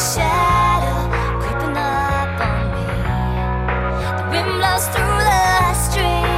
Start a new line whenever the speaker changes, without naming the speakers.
shadow creeping up on me. The wind blows through the street.